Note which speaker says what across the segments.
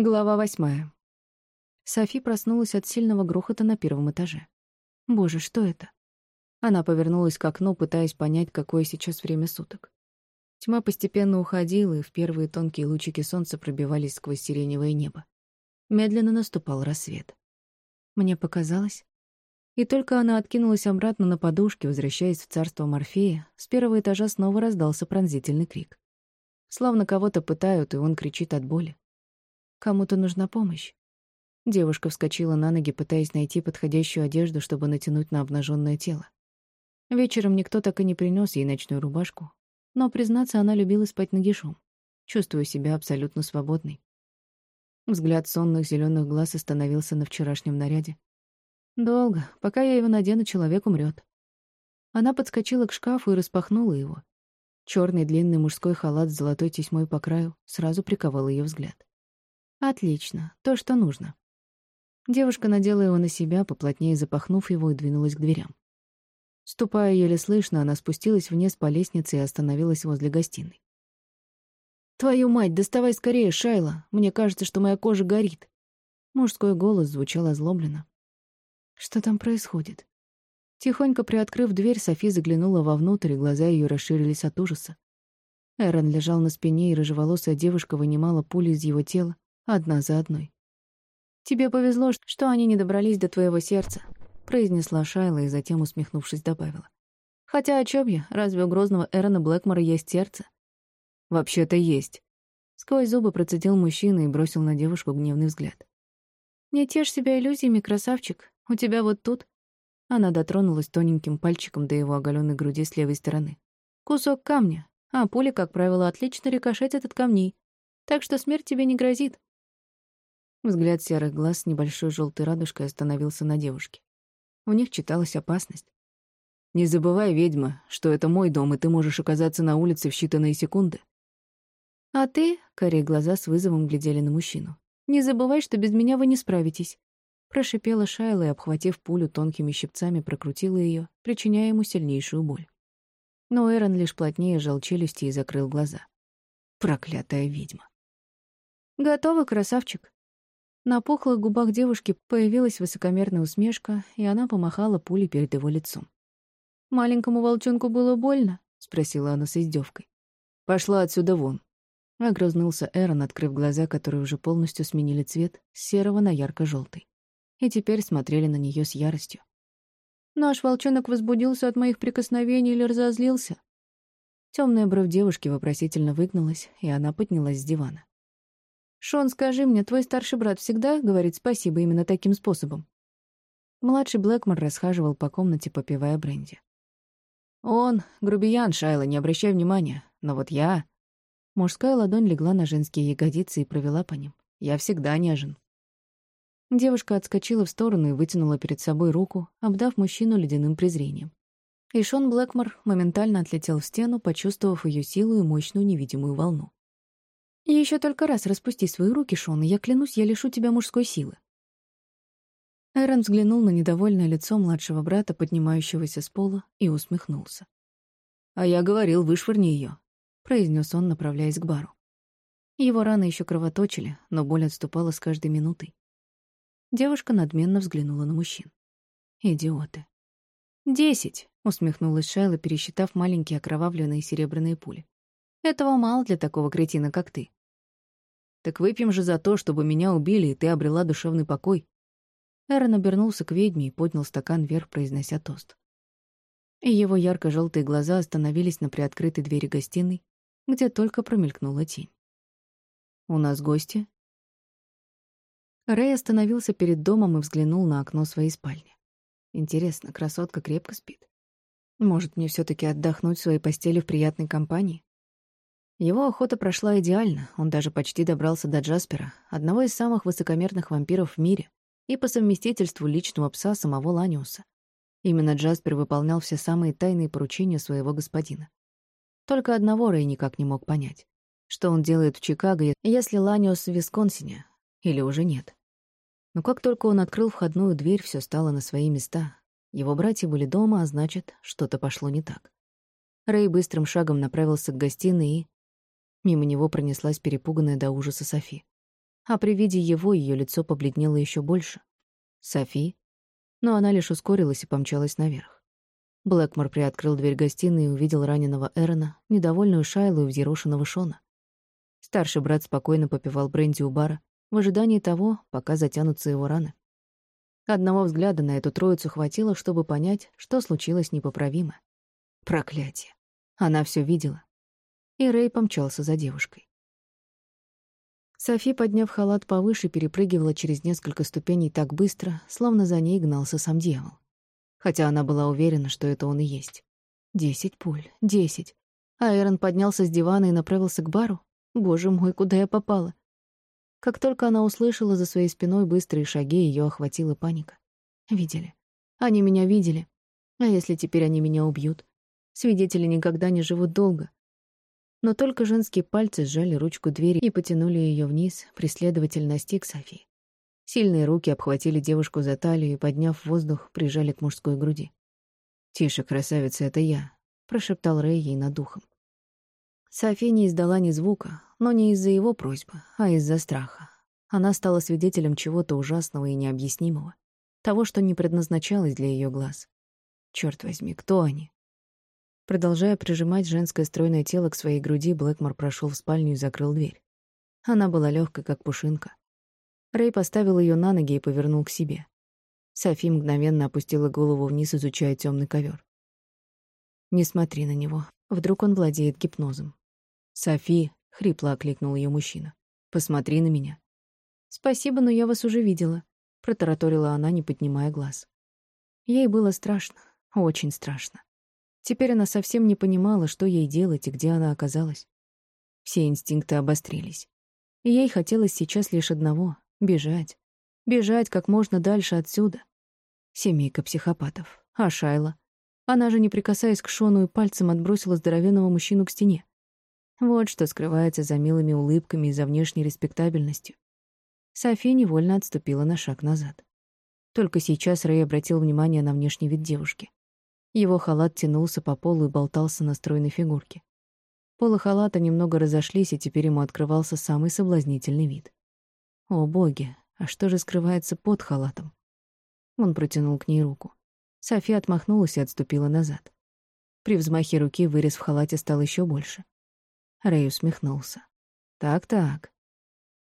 Speaker 1: Глава восьмая. Софи проснулась от сильного грохота на первом этаже. Боже, что это? Она повернулась к окну, пытаясь понять, какое сейчас время суток. Тьма постепенно уходила, и в первые тонкие лучики солнца пробивались сквозь сиреневое небо. Медленно наступал рассвет. Мне показалось. И только она откинулась обратно на подушке, возвращаясь в царство Морфея, с первого этажа снова раздался пронзительный крик. Словно кого-то пытают, и он кричит от боли. Кому-то нужна помощь. Девушка вскочила на ноги, пытаясь найти подходящую одежду, чтобы натянуть на обнаженное тело. Вечером никто так и не принес ей ночную рубашку, но, признаться, она любила спать нагишом, чувствуя себя абсолютно свободной. Взгляд сонных зеленых глаз остановился на вчерашнем наряде. Долго, пока я его надену, человек умрет. Она подскочила к шкафу и распахнула его. Черный длинный мужской халат с золотой тесьмой по краю сразу приковал ее взгляд. Отлично, то, что нужно. Девушка надела его на себя, поплотнее запахнув его, и двинулась к дверям. Ступая еле слышно, она спустилась вниз по лестнице и остановилась возле гостиной. «Твою мать, доставай скорее, Шайла! Мне кажется, что моя кожа горит!» Мужской голос звучал озлобленно. «Что там происходит?» Тихонько приоткрыв дверь, Софи заглянула вовнутрь, и глаза ее расширились от ужаса. Эрон лежал на спине, и рыжеволосая девушка вынимала пули из его тела, одна за одной. «Тебе повезло, что они не добрались до твоего сердца», — произнесла Шайла и затем, усмехнувшись, добавила. «Хотя о чём я? Разве у грозного Эрона Блэкмора есть сердце?» «Вообще-то есть». Сквозь зубы процедил мужчина и бросил на девушку гневный взгляд. «Не тешь себя иллюзиями, красавчик. У тебя вот тут...» Она дотронулась тоненьким пальчиком до его оголенной груди с левой стороны. «Кусок камня, а пули, как правило, отлично рикошетят от камней. Так что смерть тебе не грозит. Взгляд серых глаз с небольшой желтой радужкой остановился на девушке. В них читалась опасность. «Не забывай, ведьма, что это мой дом, и ты можешь оказаться на улице в считанные секунды». «А ты?» — корей глаза с вызовом глядели на мужчину. «Не забывай, что без меня вы не справитесь». Прошипела Шайла и, обхватив пулю тонкими щипцами, прокрутила ее, причиняя ему сильнейшую боль. Но Эрон лишь плотнее сжал челюсти и закрыл глаза. Проклятая ведьма. «Готово, красавчик», на пухлых губах девушки появилась высокомерная усмешка, и она помахала пулей перед его лицом. «Маленькому волчонку было больно?» — спросила она с издевкой. «Пошла отсюда вон». Огрызнулся Эрон, открыв глаза, которые уже полностью сменили цвет с серого на ярко желтый и теперь смотрели на нее с яростью. «Наш волчонок возбудился от моих прикосновений или разозлился?» Темная бровь девушки вопросительно выгнулась, и она поднялась с дивана. «Шон, скажи мне, твой старший брат всегда говорит спасибо именно таким способом?» Младший Блэкмор расхаживал по комнате, попивая бренди. «Он — грубиян, Шайла, не обращай внимания. Но вот я...» Мужская ладонь легла на женские ягодицы и провела по ним. «Я всегда нежен». Девушка отскочила в сторону и вытянула перед собой руку, обдав мужчину ледяным презрением. И Шон Блэкмор моментально отлетел в стену, почувствовав ее силу и мощную невидимую волну. Еще только раз распусти свои руки, Шон, и я клянусь, я лишу тебя мужской силы. Эрон взглянул на недовольное лицо младшего брата, поднимающегося с пола, и усмехнулся. «А я говорил, вышвырни ее, произнес он, направляясь к бару. Его раны еще кровоточили, но боль отступала с каждой минутой. Девушка надменно взглянула на мужчин. «Идиоты». «Десять», — усмехнулась Шайла, пересчитав маленькие окровавленные серебряные пули. «Этого мало для такого кретина, как ты. Так выпьем же за то, чтобы меня убили, и ты обрела душевный покой». Эрон обернулся к ведьме и поднял стакан вверх, произнося тост. И его ярко желтые глаза остановились на приоткрытой двери гостиной, где только промелькнула тень. «У нас гости?» Рэй остановился перед домом и взглянул на окно своей спальни. Интересно, красотка крепко спит? Может, мне все таки отдохнуть в своей постели в приятной компании? Его охота прошла идеально, он даже почти добрался до Джаспера, одного из самых высокомерных вампиров в мире, и по совместительству личного пса самого Ланиуса. Именно Джаспер выполнял все самые тайные поручения своего господина. Только одного Рэй никак не мог понять. Что он делает в Чикаго, если Ланиус в Висконсине? Или уже нет? Но как только он открыл входную дверь, все стало на свои места. Его братья были дома, а значит, что-то пошло не так. Рэй быстрым шагом направился к гостиной и Мимо него пронеслась перепуганная до ужаса Софи. а при виде его ее лицо побледнело еще больше. «Софи?» Но она лишь ускорилась и помчалась наверх. Блэкмор приоткрыл дверь гостиной и увидел раненого Эрона, недовольную Шайлу и взъерошенного Шона. Старший брат спокойно попивал бренди у бара, в ожидании того, пока затянутся его раны. Одного взгляда на эту троицу хватило, чтобы понять, что случилось непоправимо. Проклятие. Она все видела. И Рэй помчался за девушкой. Софи, подняв халат повыше, перепрыгивала через несколько ступеней так быстро, словно за ней гнался сам дьявол. Хотя она была уверена, что это он и есть. Десять пуль, десять. А Эрон поднялся с дивана и направился к бару. Боже мой, куда я попала? Как только она услышала за своей спиной быстрые шаги, ее охватила паника. Видели. Они меня видели. А если теперь они меня убьют? Свидетели никогда не живут долго. Но только женские пальцы сжали ручку двери и потянули ее вниз, преследователь настиг Софи. Сильные руки обхватили девушку за талию и, подняв воздух, прижали к мужской груди. «Тише, красавица, это я», — прошептал Рэй ей над ухом. Софи не издала ни звука, но не из-за его просьбы, а из-за страха. Она стала свидетелем чего-то ужасного и необъяснимого, того, что не предназначалось для ее глаз. Черт возьми, кто они? Продолжая прижимать женское стройное тело к своей груди, Блэкмор прошел в спальню и закрыл дверь. Она была легкой, как пушинка. Рэй поставил ее на ноги и повернул к себе. Софи мгновенно опустила голову вниз, изучая темный ковер. «Не смотри на него. Вдруг он владеет гипнозом». «Софи», — хрипло окликнул ее мужчина, — «посмотри на меня». «Спасибо, но я вас уже видела», — протараторила она, не поднимая глаз. Ей было страшно, очень страшно. Теперь она совсем не понимала, что ей делать и где она оказалась. Все инстинкты обострились. И ей хотелось сейчас лишь одного — бежать. Бежать как можно дальше отсюда. Семейка психопатов. А Шайла? Она же, не прикасаясь к Шону и пальцем, отбросила здоровенного мужчину к стене. Вот что скрывается за милыми улыбками и за внешней респектабельностью. София невольно отступила на шаг назад. Только сейчас Рэй обратил внимание на внешний вид девушки. Его халат тянулся по полу и болтался на стройной фигурке. Полы халата немного разошлись, и теперь ему открывался самый соблазнительный вид. О, боги, а что же скрывается под халатом? Он протянул к ней руку. София отмахнулась и отступила назад. При взмахе руки вырез в халате стал еще больше. Рэй усмехнулся. Так-так.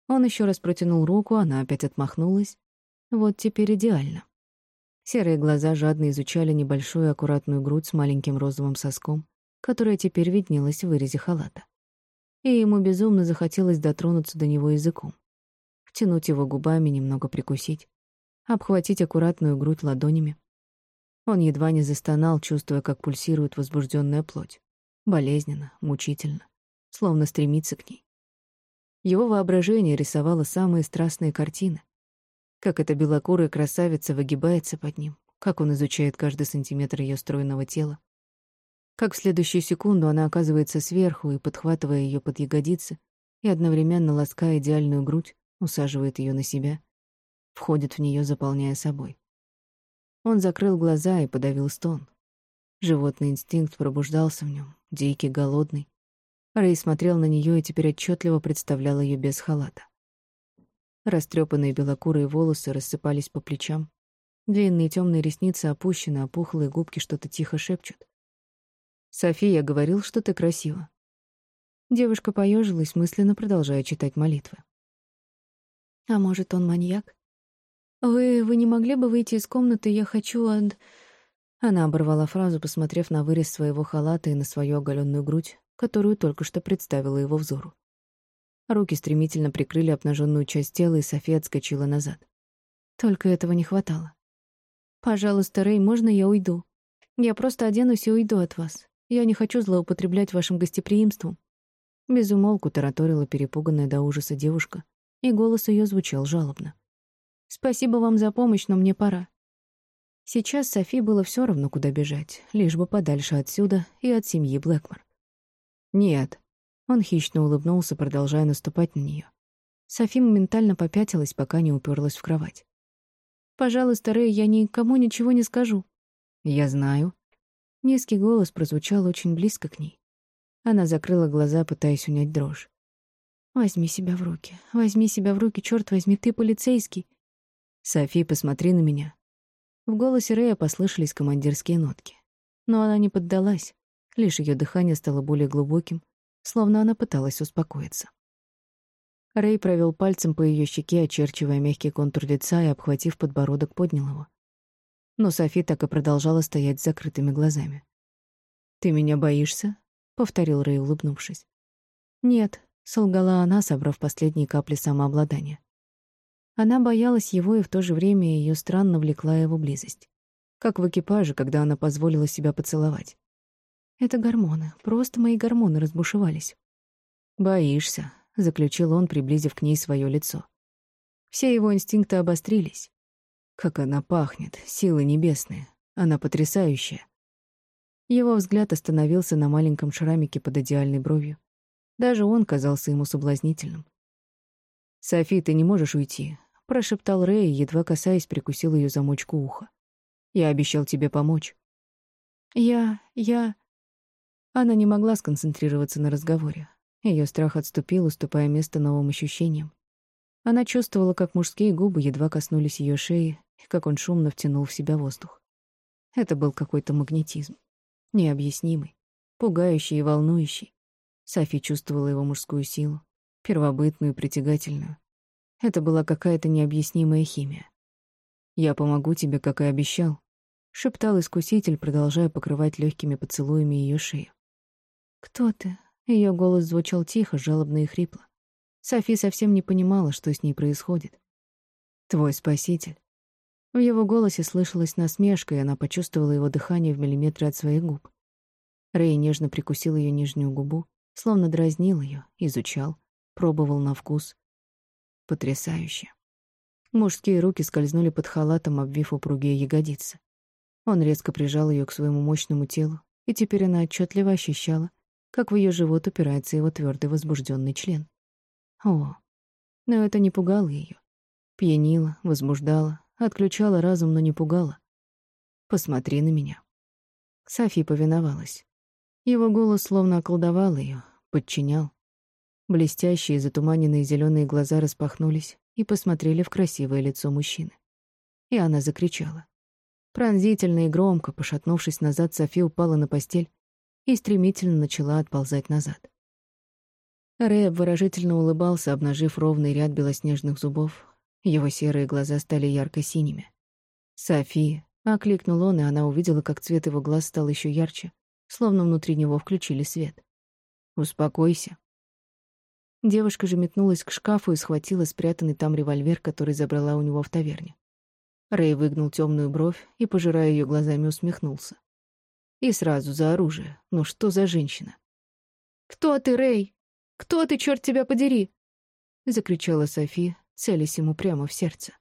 Speaker 1: Он еще раз протянул руку, она опять отмахнулась. Вот теперь идеально. Серые глаза жадно изучали небольшую аккуратную грудь с маленьким розовым соском, которая теперь виднелась в вырезе халата. И ему безумно захотелось дотронуться до него языком, втянуть его губами, немного прикусить, обхватить аккуратную грудь ладонями. Он едва не застонал, чувствуя, как пульсирует возбужденная плоть. Болезненно, мучительно, словно стремится к ней. Его воображение рисовало самые страстные картины, как эта белокурая красавица выгибается под ним, как он изучает каждый сантиметр ее стройного тела, как в следующую секунду она оказывается сверху и, подхватывая ее под ягодицы и одновременно лаская идеальную грудь, усаживает ее на себя, входит в нее, заполняя собой. Он закрыл глаза и подавил стон. Животный инстинкт пробуждался в нем, дикий, голодный. Рэй смотрел на нее и теперь отчетливо представлял ее без халата. Растрепанные белокурые волосы рассыпались по плечам. Длинные темные ресницы опущены, а пухлые губки что-то тихо шепчут. «София, говорил, что ты красива». Девушка поежилась, мысленно продолжая читать молитвы. «А может, он маньяк? Вы... вы не могли бы выйти из комнаты? Я хочу от...» Она оборвала фразу, посмотрев на вырез своего халата и на свою оголенную грудь, которую только что представила его взору. Руки стремительно прикрыли обнаженную часть тела, и София отскочила назад. Только этого не хватало. «Пожалуйста, Рэй, можно я уйду? Я просто оденусь и уйду от вас. Я не хочу злоупотреблять вашим гостеприимством». Безумолку тараторила перепуганная до ужаса девушка, и голос ее звучал жалобно. «Спасибо вам за помощь, но мне пора». Сейчас Софи было все равно, куда бежать, лишь бы подальше отсюда и от семьи Блэкмор. «Нет», он хищно улыбнулся, продолжая наступать на нее. Софи моментально попятилась, пока не уперлась в кровать. «Пожалуйста, Рэй, я никому ничего не скажу». «Я знаю». Низкий голос прозвучал очень близко к ней. Она закрыла глаза, пытаясь унять дрожь. Возьми себя в руки. Возьми себя в руки, черт возьми, ты полицейский. Софи, посмотри на меня. В голосе Рэя послышались командирские нотки. Но она не поддалась. Лишь ее дыхание стало более глубоким, словно она пыталась успокоиться. Рэй провел пальцем по ее щеке, очерчивая мягкий контур лица и, обхватив подбородок, поднял его. Но Софи так и продолжала стоять с закрытыми глазами. «Ты меня боишься?» — повторил Рэй, улыбнувшись. «Нет», — солгала она, собрав последние капли самообладания. Она боялась его, и в то же время ее странно влекла его близость. Как в экипаже, когда она позволила себя поцеловать. Это гормоны, просто мои гормоны разбушевались. «Боишься», — заключил он, приблизив к ней свое лицо. Все его инстинкты обострились. Как она пахнет, силы небесные. Она потрясающая. Его взгляд остановился на маленьком шрамике под идеальной бровью. Даже он казался ему соблазнительным. «Софи, ты не можешь уйти», — прошептал Рэй, едва касаясь, прикусил ее замочку уха. «Я обещал тебе помочь». «Я... я...» Она не могла сконцентрироваться на разговоре. Ее страх отступил, уступая место новым ощущениям. Она чувствовала, как мужские губы едва коснулись ее шеи, и как он шумно втянул в себя воздух. Это был какой-то магнетизм. Необъяснимый, пугающий и волнующий. Софи чувствовала его мужскую силу, первобытную и притягательную. Это была какая-то необъяснимая химия. «Я помогу тебе, как и обещал», — шептал искуситель, продолжая покрывать легкими поцелуями ее шею. «Кто ты?» Ее голос звучал тихо, жалобно и хрипло. Софи совсем не понимала, что с ней происходит. «Твой спаситель». В его голосе слышалась насмешка, и она почувствовала его дыхание в миллиметре от своих губ. Рэй нежно прикусил ее нижнюю губу, словно дразнил ее, изучал, пробовал на вкус. Потрясающе. Мужские руки скользнули под халатом, обвив упругие ягодицы. Он резко прижал ее к своему мощному телу, и теперь она отчетливо ощущала, как в ее живот упирается его твердый возбужденный член. О, но это не пугало ее. Пьянило, возбуждало, отключало разум, но не пугало. «Посмотри на меня». Софи повиновалась. Его голос словно околдовал ее, подчинял. Блестящие, затуманенные зеленые глаза распахнулись и посмотрели в красивое лицо мужчины. И она закричала. Пронзительно и громко, пошатнувшись назад, Софи упала на постель и стремительно начала отползать назад. Рэй выражительно улыбался, обнажив ровный ряд белоснежных зубов. Его серые глаза стали ярко-синими. «Софи!» — окликнул он, и она увидела, как цвет его глаз стал еще ярче, словно внутри него включили свет. «Успокойся». Девушка же метнулась к шкафу и схватила спрятанный там револьвер, который забрала у него в таверне. Рэй выгнул темную бровь и, пожирая ее глазами, усмехнулся. И сразу за оружие. Ну что за женщина? «Кто ты, Рэй? Кто ты, черт тебя подери?» — закричала Софи, целясь ему прямо в сердце.